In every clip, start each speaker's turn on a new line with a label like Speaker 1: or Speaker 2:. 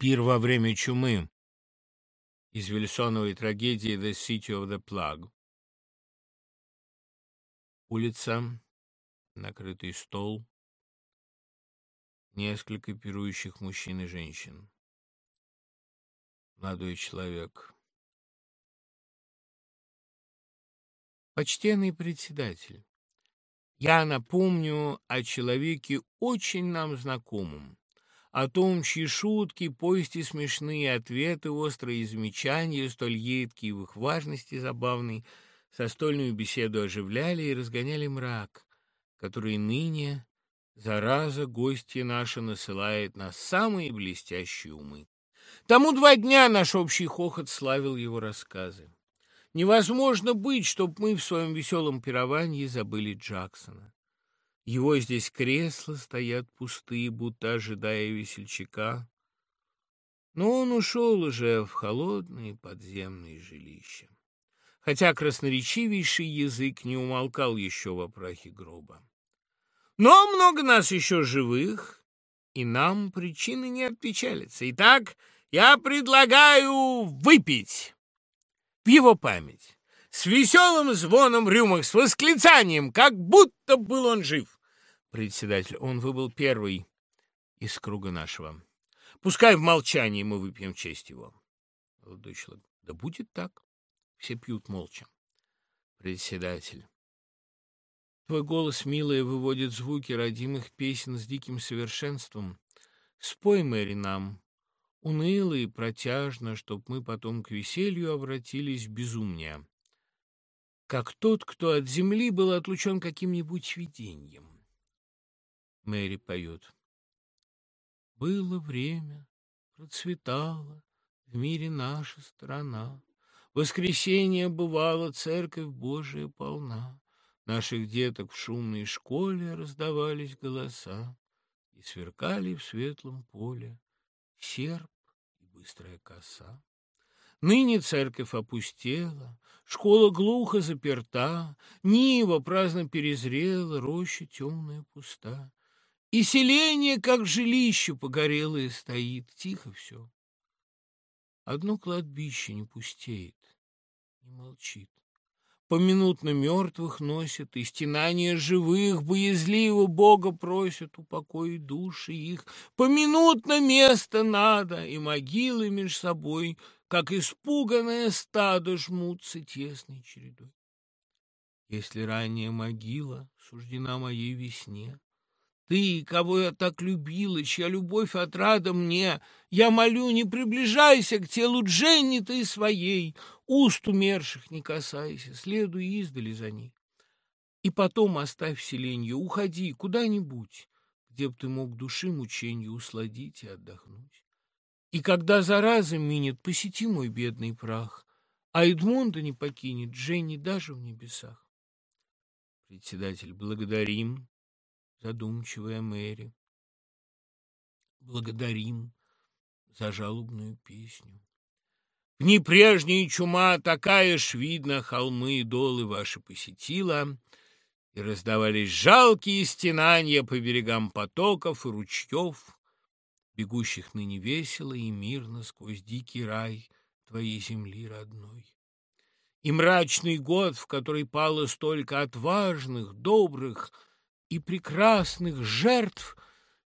Speaker 1: Пир во время чумы из Вильсоновой трагедии «The City of the Plug». Улица, накрытый стол, несколько пирующих мужчин и женщин. Молодой человек. Почтенный председатель, я напомню о человеке очень нам знакомом, о том, чьи шутки, повести смешные, ответы, острые замечания, столь едкие в их важности забавной, состольную беседу оживляли и разгоняли мрак, который ныне, зараза, гостья наша насылает на самые блестящие умы. Тому два дня наш общий хохот славил его рассказы. Невозможно быть, чтоб мы в своем веселом пировании забыли Джексона. Его здесь кресла стоят пустые, будто ожидая весельчака. Но он ушел уже в холодные подземные жилища. Хотя красноречивейший язык не умолкал еще в опрахе гроба. Но много нас еще живых, и нам причины не отпечалятся. Итак, я предлагаю выпить в его память с веселым звоном рюмок, с восклицанием, как будто был он жив. Председатель, он выбыл первый из круга нашего. Пускай в молчании мы выпьем честь его. Молодой человек, да будет так. Все пьют молча. Председатель. Твой голос, милая, выводит звуки родимых песен с диким совершенством. Спой, Мэри, нам, уныло и протяжно, чтоб мы потом к веселью обратились безумнее как тот, кто от земли был отлучен каким-нибудь видением. Мэри поет. Было время, процветала в мире наша страна. Воскресенье бывало, церковь Божия полна. Наших деток в шумной школе раздавались голоса, И сверкали в светлом поле серп и быстрая коса. Ныне церковь опустела, школа глухо заперта, Нива праздно перезрела, роща темная пуста. И селение, как жилище погорелое, стоит, тихо все. Одно кладбище не пустеет, не молчит. Поминутно мертвых носят, и стенания живых Боязливо Бога просят упокоить души их. Поминутно место надо, и могилы меж собой — как испуганное стадо жмутся тесной чередой. Если ранняя могила суждена моей весне, ты, кого я так любила, чья любовь отрада мне, я молю, не приближайся к телу Дженни ты своей, уст умерших не касайся, следуй издали за ней. И потом оставь селенье, уходи куда-нибудь, где б ты мог души мученью усладить и отдохнуть. И когда зараза минет, посети мой бедный прах, а Эдмонда не покинет Дженни даже в небесах. Председатель, благодарим, задумчивая Мэри. Благодарим за жалобную песню. В непрежней чума такая ж, видно, холмы и долы ваши посетила, и раздавались жалкие стенания по берегам потоков и ручьев, бегущих ныне весело и мирно сквозь дикий рай твоей земли родной. И мрачный год, в который пало столько отважных, добрых и прекрасных жертв,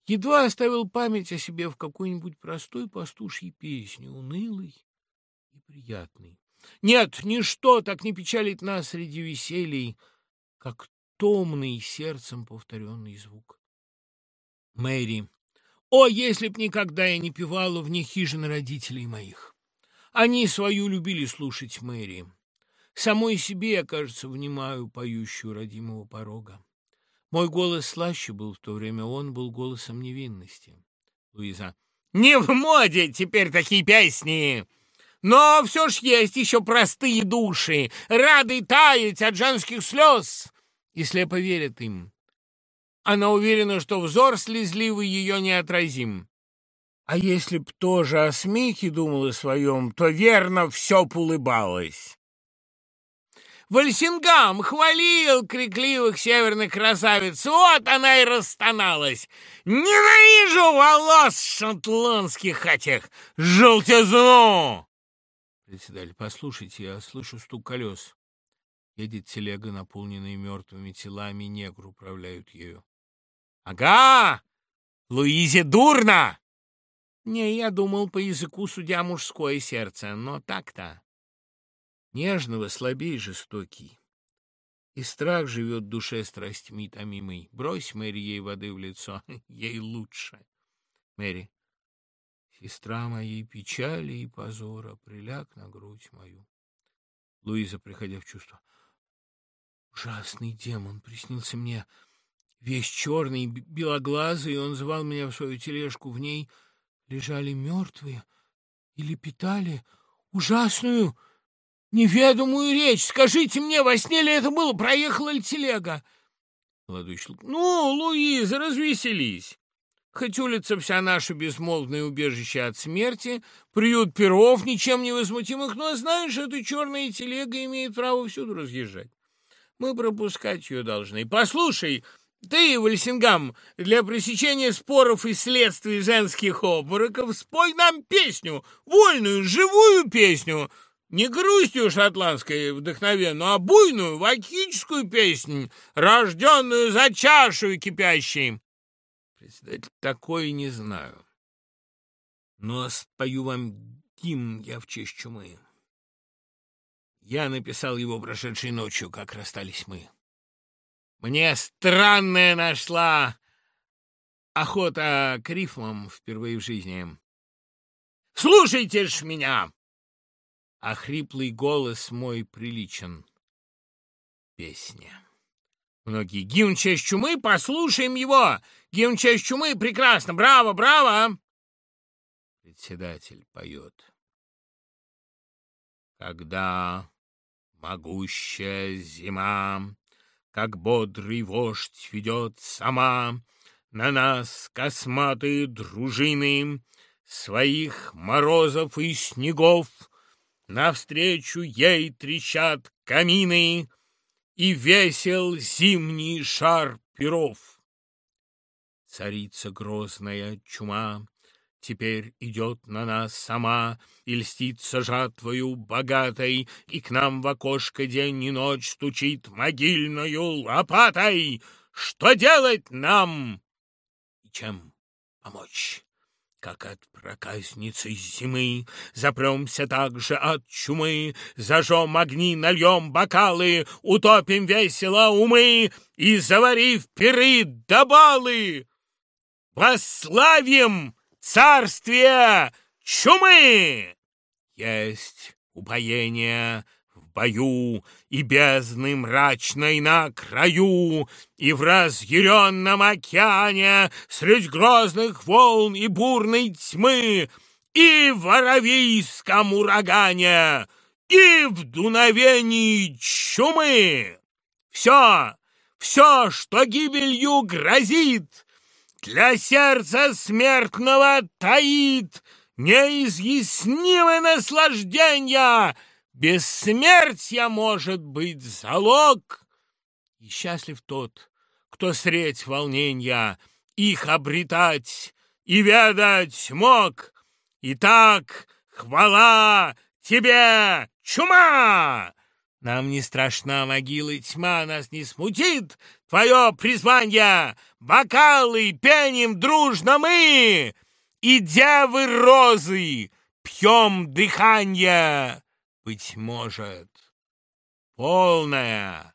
Speaker 1: едва оставил память о себе в какой-нибудь простой пастушьей песне, унылой и приятной. Нет, ничто так не печалит нас среди веселий, как томный сердцем повторенный звук. Мэри о, если б никогда я не певала вне хижины родителей моих! Они свою любили слушать Мэри. Самой себе я, кажется, внимаю поющую родимого порога. Мой голос слаще был в то время, он был голосом невинности. Луиза. Не в моде теперь такие песни! Но все ж есть еще простые души, рады таять от женских слез, и слепо верят им. Она уверена, что взор слезливый ее неотразим. А если б тоже о смехе думала своем, то верно все улыбалась. Вальсингам хвалил крикливых северных красавиц, вот она и расстоналась. Ненавижу волос шотландских этих, желтизну! Председатель, послушайте, я слышу стук колес. Едет телега, наполненная мертвыми телами, негры управляют ею. Ага! Луизе дурно! Не, я думал, по языку судя мужское сердце, но так-то. Нежного, слабей, жестокий. И страх живет в душе страстьми томимой. Брось, Мэри, ей воды в лицо, ей лучше. Мэри, сестра моей печали и позора, приляг на грудь мою. Луиза, приходя в чувство. Ужасный демон приснился мне, весь черный, белоглазый, он звал меня в свою тележку. В ней лежали мертвые или питали ужасную неведомую речь. Скажите мне, во сне ли это было? Проехала ли телега? Молодой человек. Ну, Луиза, развеселись. Хоть улица вся наша безмолвное убежище от смерти, приют перов ничем не возмутимых, но, знаешь, эта черная телега имеет право всюду разъезжать. Мы пропускать ее должны. Послушай, ты, Вальсингам, для пресечения споров и следствий женских обмороков спой нам песню, вольную, живую песню, не грустью шотландской вдохновенную, а буйную, вакическую песнь, рожденную за чашу кипящей. Председатель, такое не знаю. Но спою вам гимн я в честь чумы. Я написал его прошедшей ночью, как расстались мы. Мне странная нашла охота к рифмам впервые в жизни. Слушайте ж меня! а хриплый голос мой приличен. Песня. Многие. Гимн честь чумы, послушаем его! Гимн честь чумы, прекрасно! Браво, браво! Председатель поет. Когда могущая зима, Как бодрый вождь ведет сама На нас косматые дружины Своих морозов и снегов — Навстречу ей трещат камины, И весел зимний шар перов. Царица грозная чума Теперь идет на нас сама, И льстится жатвою богатой, И к нам в окошко день и ночь Стучит могильною лопатой. Что делать нам и чем помочь? как от проказницы зимы, Запремся также от чумы, Зажжем огни, нальем бокалы, Утопим весело умы И, заварив пиры до балы, Восславим царствие чумы! Есть упоение бою, и бездны мрачной на краю, и в разъяренном океане средь грозных волн и бурной тьмы, и в аравийском урагане, и в дуновении чумы. Все, все, что гибелью грозит, для сердца смертного таит неизъяснимое наслаждение — Бессмертие может быть залог, и счастлив тот, кто средь волнения их обретать и ведать мог. Итак, хвала тебе, чума! Нам не страшна могила тьма, нас не смутит твое призвание. Бокалы пеним дружно мы, и девы розы пьем дыхание быть может, полная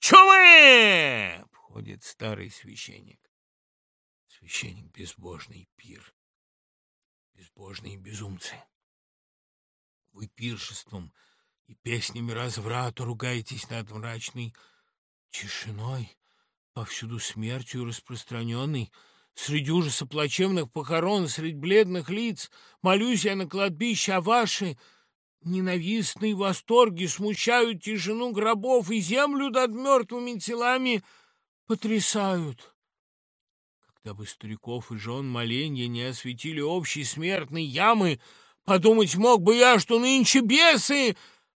Speaker 1: чумы!» Входит старый священник. Священник — безбожный пир, безбожные безумцы. Вы пиршеством и песнями разврата ругаетесь над мрачной тишиной, повсюду смертью распространенной, Среди ужаса плачевных похорон, среди бледных лиц, молюсь я на кладбище, а ваши Ненавистные восторги смущают тишину гробов и землю над мертвыми телами потрясают. Когда бы стариков и жен моленья не осветили общей смертной ямы, подумать мог бы я, что нынче бесы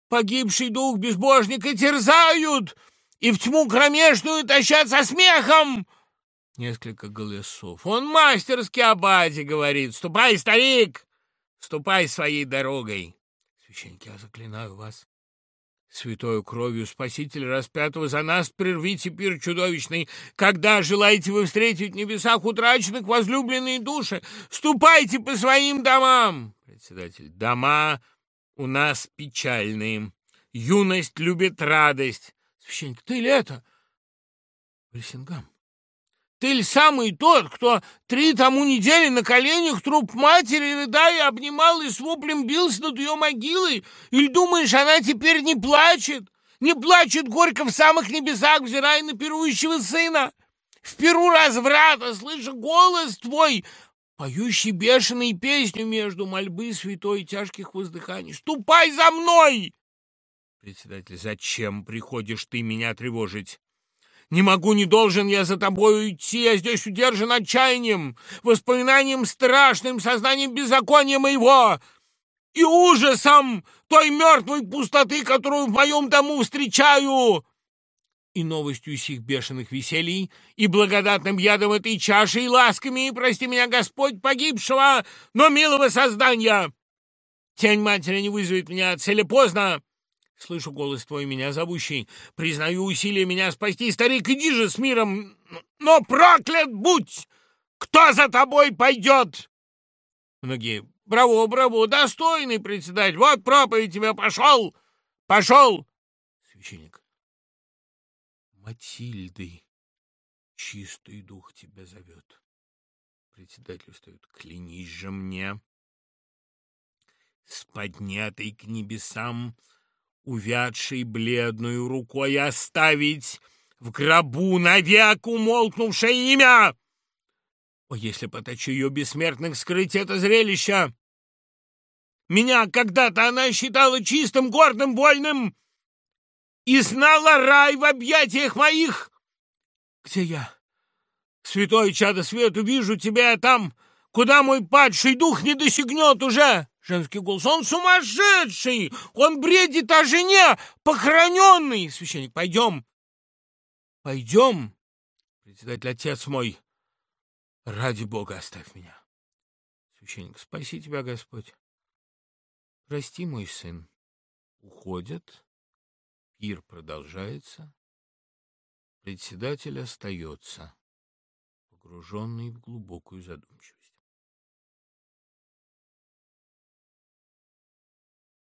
Speaker 1: погибший дух безбожника терзают и в тьму кромешную тащат со смехом!» Несколько голосов. «Он мастерски абаде говорит! Ступай, старик! Ступай своей дорогой!» Священник, я заклинаю вас, святою кровью Спасителя распятого за нас прервите пир чудовищный. Когда желаете вы встретить в небесах утраченных возлюбленные души, ступайте по своим домам. Председатель, дома у нас печальные. Юность любит радость. Священник, ты ли это? Вальсингам. Ты ли самый тот, кто три тому недели на коленях труп матери, рыдая, обнимал и с воплем бился над ее могилой? Или думаешь, она теперь не плачет? Не плачет горько в самых небесах, взирая на пирующего сына? В перу разврата, слыша голос твой, поющий бешеной песню между мольбы святой и тяжких воздыханий. «Ступай за мной!» Председатель, зачем приходишь ты меня тревожить? Не могу, не должен я за тобой идти, я здесь удержан отчаянием, воспоминанием страшным, сознанием беззакония моего и ужасом той мертвой пустоты, которую в моем дому встречаю, и новостью сих бешеных веселий, и благодатным ядом этой чаши, и ласками, и прости меня, Господь, погибшего, но милого создания. Тень матери не вызовет меня, цели поздно. Слышу голос твой, меня зовущий. Признаю усилия меня спасти. Старик, иди же с миром. Но проклят будь! Кто за тобой пойдет? Многие. Браво, браво, достойный председатель. Вот проповедь тебя. Пошел! Пошел! Священник. Матильды, чистый дух тебя зовет. Председатель встает. Клянись же мне. С поднятой к небесам увядшей бледную рукой оставить в гробу навек умолкнувшее имя. О, если поточу ее бессмертных скрыть это зрелище! Меня когда-то она считала чистым, гордым, вольным и знала рай в объятиях моих. Где я? Святой чадо свету, вижу тебя там, куда мой падший дух не досягнет уже. Женский голос. Он сумасшедший! Он бредит о жене, похороненный! Священник, пойдем. Пойдем. Председатель, отец мой, ради Бога оставь меня. Священник, спаси тебя, Господь. Прости, мой сын. Уходят. Пир продолжается. Председатель остается, погруженный в глубокую задумчивость.